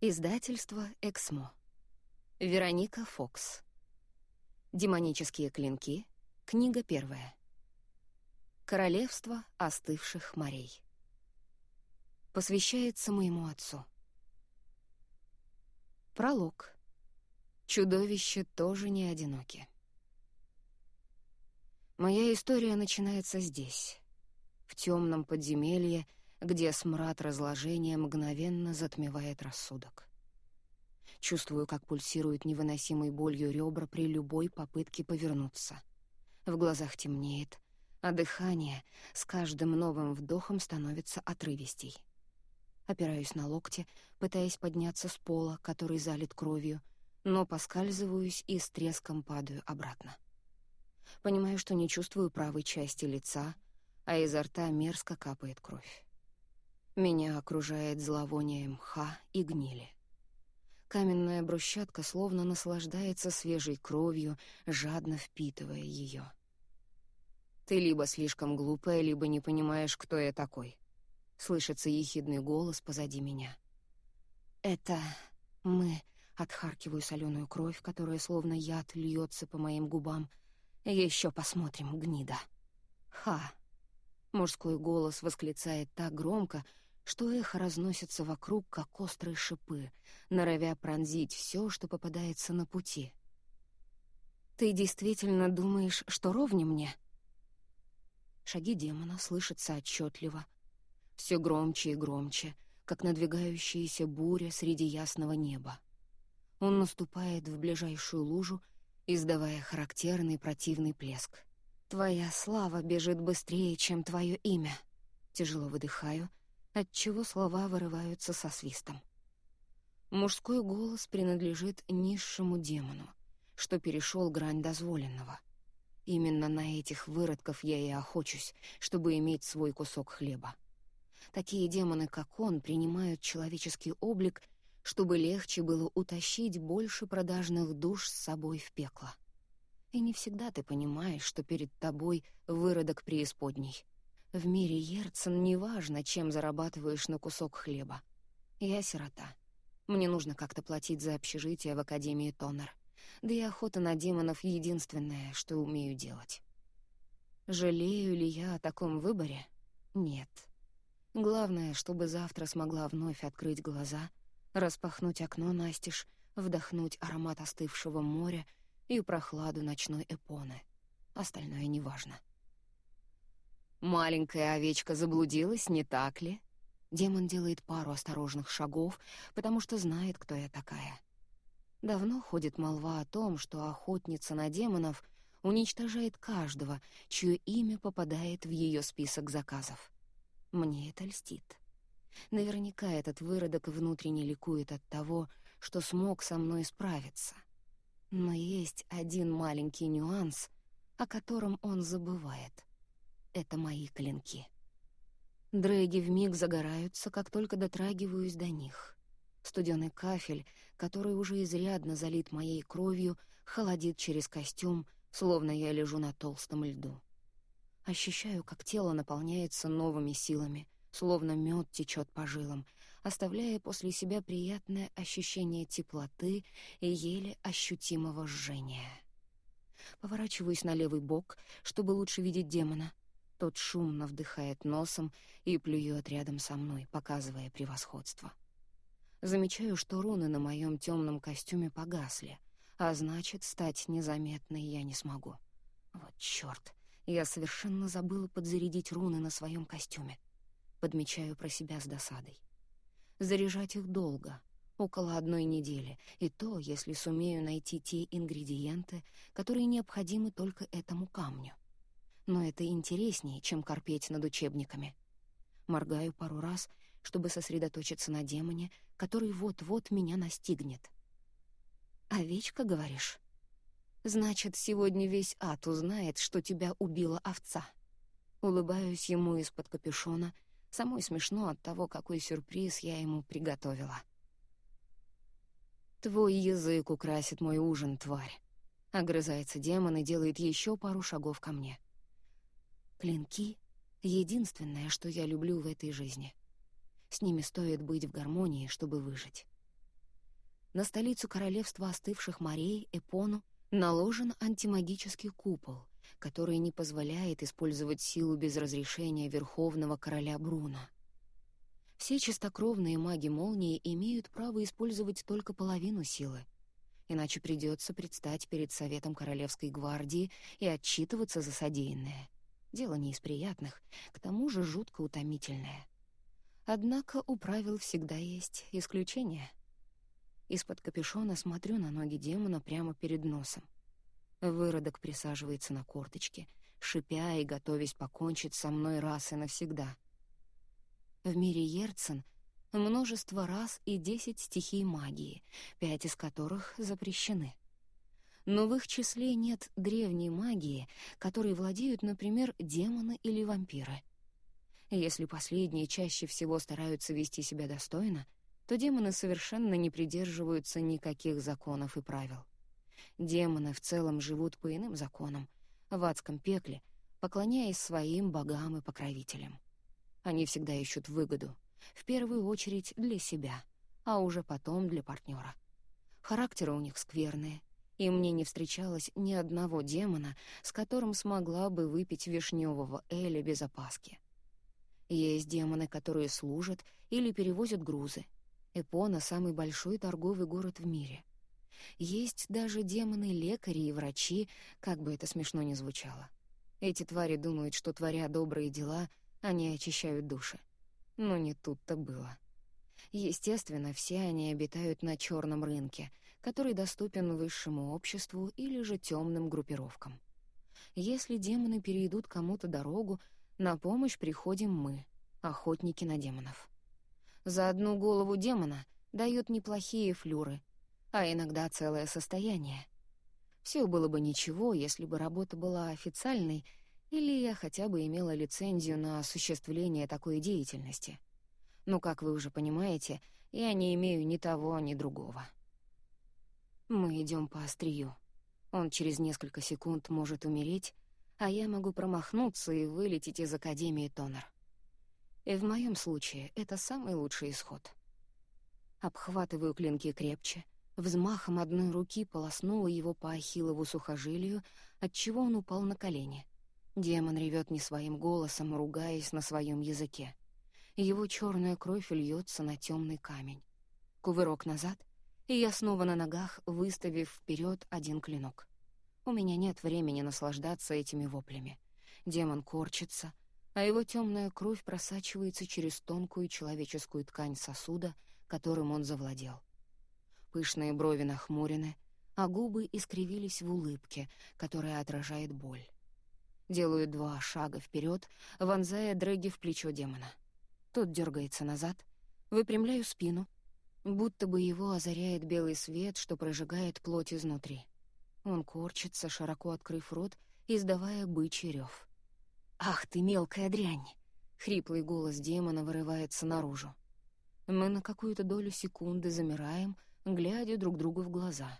Издательство «Эксмо». Вероника Фокс. Демонические клинки. Книга первая. Королевство остывших морей. Посвящается моему отцу. Пролог. Чудовища тоже не одиноки. Моя история начинается здесь, в темном подземелье, где смрад разложения мгновенно затмевает рассудок. Чувствую, как пульсируют невыносимой болью ребра при любой попытке повернуться. В глазах темнеет, а дыхание с каждым новым вдохом становится отрывистей. Опираюсь на локти, пытаясь подняться с пола, который залит кровью, но поскальзываюсь и с треском падаю обратно. Понимаю, что не чувствую правой части лица, а изо рта мерзко капает кровь. Меня окружает зловоние мха и гнили. Каменная брусчатка словно наслаждается свежей кровью, жадно впитывая ее. «Ты либо слишком глупая, либо не понимаешь, кто я такой», — слышится ехидный голос позади меня. «Это мы...» — отхаркиваю соленую кровь, которая словно яд льется по моим губам — еще посмотрим, гнида. Ха. Мужской голос восклицает так громко, что эхо разносится вокруг, как острые шипы, норовя пронзить все, что попадается на пути. «Ты действительно думаешь, что ровни мне?» Шаги демона слышатся отчетливо, все громче и громче, как надвигающаяся буря среди ясного неба. Он наступает в ближайшую лужу издавая характерный противный плеск. «Твоя слава бежит быстрее, чем твое имя». Тяжело выдыхаю, отчего слова вырываются со свистом. Мужской голос принадлежит низшему демону, что перешел грань дозволенного. Именно на этих выродков я и охочусь, чтобы иметь свой кусок хлеба. Такие демоны, как он, принимают человеческий облик — чтобы легче было утащить больше продажных душ с собой в пекло. И не всегда ты понимаешь, что перед тобой выродок преисподней. В мире Ерцен неважно, чем зарабатываешь на кусок хлеба. Я сирота. Мне нужно как-то платить за общежитие в Академии Тонер. Да и охота на демонов — единственное, что умею делать. Жалею ли я о таком выборе? Нет. Главное, чтобы завтра смогла вновь открыть глаза распахнуть окно настежь, вдохнуть аромат остывшего моря и прохладу ночной эпоны. Остальное неважно. Маленькая овечка заблудилась, не так ли? Демон делает пару осторожных шагов, потому что знает, кто я такая. Давно ходит молва о том, что охотница на демонов уничтожает каждого, чье имя попадает в ее список заказов. Мне это льстит. Наверняка этот выродок внутренне ликует от того, что смог со мной справиться. Но есть один маленький нюанс, о котором он забывает. Это мои клинки. Дрэги вмиг загораются, как только дотрагиваюсь до них. Студеный кафель, который уже изрядно залит моей кровью, холодит через костюм, словно я лежу на толстом льду. Ощущаю, как тело наполняется новыми силами — словно мед течет по жилам, оставляя после себя приятное ощущение теплоты и еле ощутимого жжения. Поворачиваюсь на левый бок, чтобы лучше видеть демона. Тот шумно вдыхает носом и плюет рядом со мной, показывая превосходство. Замечаю, что руны на моем темном костюме погасли, а значит, стать незаметной я не смогу. Вот чёрт, я совершенно забыла подзарядить руны на своем костюме подмечаю про себя с досадой. Заряжать их долго, около одной недели, и то, если сумею найти те ингредиенты, которые необходимы только этому камню. Но это интереснее, чем корпеть над учебниками. Моргаю пару раз, чтобы сосредоточиться на демоне, который вот-вот меня настигнет. «Овечка, говоришь?» «Значит, сегодня весь ад узнает, что тебя убила овца». Улыбаюсь ему из-под капюшона — Самой смешно от того, какой сюрприз я ему приготовила. «Твой язык украсит мой ужин, тварь!» Огрызается демон и делает еще пару шагов ко мне. Клинки — единственное, что я люблю в этой жизни. С ними стоит быть в гармонии, чтобы выжить. на столицу королевства остывших морей, Эпону, наложен антимагический купол, который не позволяет использовать силу без разрешения Верховного Короля Бруна. Все чистокровные маги молнии имеют право использовать только половину силы, иначе придется предстать перед Советом Королевской гвардии и отчитываться за содеянное. Дело не из приятных, к тому же жутко утомительное. Однако у правил всегда есть исключения. Из-под капюшона смотрю на ноги демона прямо перед носом. Выродок присаживается на корточке, шипя и готовясь покончить со мной раз и навсегда. В мире Ерцен множество раз и десять стихий магии, пять из которых запрещены. Но в их числе нет древней магии, которой владеют, например, демоны или вампиры. Если последние чаще всего стараются вести себя достойно, то демоны совершенно не придерживаются никаких законов и правил. Демоны в целом живут по иным законам, в адском пекле, поклоняясь своим богам и покровителям. Они всегда ищут выгоду, в первую очередь для себя, а уже потом для партнера. Характеры у них скверные, и мне не встречалось ни одного демона, с которым смогла бы выпить вишневого эля без опаски. Есть демоны, которые служат или перевозят грузы. Эпона — самый большой торговый город в мире. Есть даже демоны-лекари и врачи, как бы это смешно ни звучало. Эти твари думают, что, творя добрые дела, они очищают души. Но не тут-то было. Естественно, все они обитают на черном рынке, который доступен высшему обществу или же темным группировкам. Если демоны перейдут кому-то дорогу, на помощь приходим мы, охотники на демонов. За одну голову демона дают неплохие флюры, а иногда целое состояние. Все было бы ничего, если бы работа была официальной или я хотя бы имела лицензию на осуществление такой деятельности. Но, как вы уже понимаете, я не имею ни того, ни другого. Мы идем по острию. Он через несколько секунд может умереть, а я могу промахнуться и вылететь из Академии Тонер. И в моем случае это самый лучший исход. Обхватываю клинки крепче, взмахом одной руки полоснула его по ахиллову сухожилию, отчего он упал на колени. Демон ревет не своим голосом, ругаясь на своем языке. Его черная кровь льется на темный камень. Кувырок назад, и я снова на ногах, выставив вперед один клинок. У меня нет времени наслаждаться этими воплями. Демон корчится, а его темная кровь просачивается через тонкую человеческую ткань сосуда, которым он завладел. Пышные брови нахмурены, а губы искривились в улыбке, которая отражает боль. Делаю два шага вперед, вонзая дрэги в плечо демона. Тот дергается назад, выпрямляю спину, будто бы его озаряет белый свет, что прожигает плоть изнутри. Он корчится, широко открыв рот, издавая бычий рев. «Ах ты, мелкая дрянь!» — хриплый голос демона вырывается наружу. Мы на какую-то долю секунды замираем, глядя друг другу в глаза.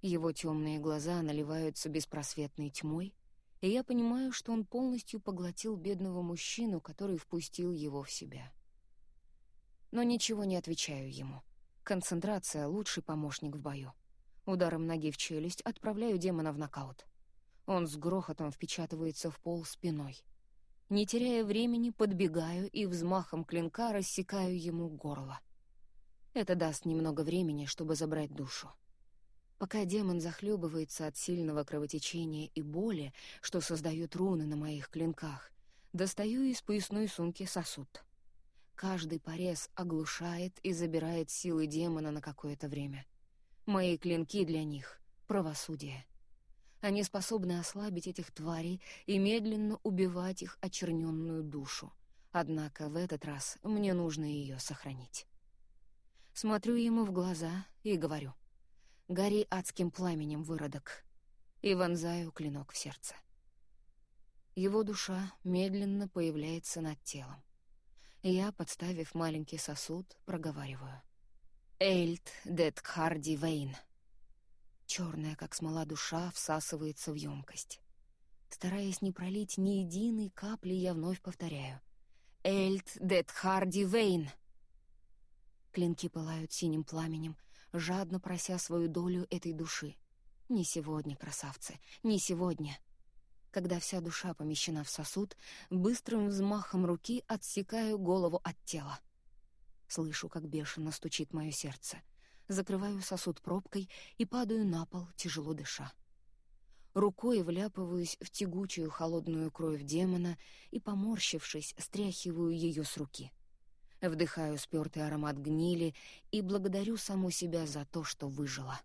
Его темные глаза наливаются беспросветной тьмой, и я понимаю, что он полностью поглотил бедного мужчину, который впустил его в себя. Но ничего не отвечаю ему. Концентрация — лучший помощник в бою. Ударом ноги в челюсть отправляю демона в нокаут. Он с грохотом впечатывается в пол спиной. Не теряя времени, подбегаю и взмахом клинка рассекаю ему горло. Это даст немного времени, чтобы забрать душу. Пока демон захлебывается от сильного кровотечения и боли, что создают руны на моих клинках, достаю из поясной сумки сосуд. Каждый порез оглушает и забирает силы демона на какое-то время — Мои клинки для них — правосудие. Они способны ослабить этих тварей и медленно убивать их очерненную душу. Однако в этот раз мне нужно ее сохранить. Смотрю ему в глаза и говорю. «Гори адским пламенем, выродок!» И вонзаю клинок в сердце. Его душа медленно появляется над телом. Я, подставив маленький сосуд, проговариваю. Эйльт Детхарди Вейн. Черная, как смола душа, всасывается в емкость. Стараясь не пролить ни единой капли, я вновь повторяю. Эйльт Детхарди Вейн. Клинки пылают синим пламенем, жадно прося свою долю этой души. Не сегодня, красавцы, не сегодня. Когда вся душа помещена в сосуд, быстрым взмахом руки отсекаю голову от тела. Слышу, как бешено стучит мое сердце. Закрываю сосуд пробкой и падаю на пол, тяжело дыша. Рукой вляпываюсь в тягучую холодную кровь демона и, поморщившись, стряхиваю ее с руки. Вдыхаю спёртый аромат гнили и благодарю саму себя за то, что выжила.